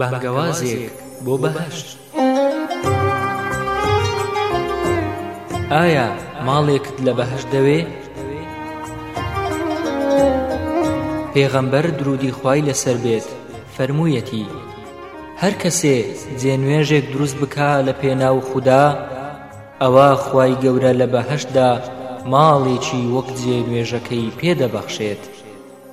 بانگەوازێک بۆ بەهەشت ئایا ماڵێکت لە بەهەشت دەوێ؟ پێغەمبەر درودی خوای لەسەر بێت فەرموویەتی هەر کەسێ جێنوێژێک دروست بکا لە پێناو خوددا ئەوە خوای گەورە لە بەهەشتدا ماڵێکی وەک جێنوێژەکەی پێدەبەخشێت.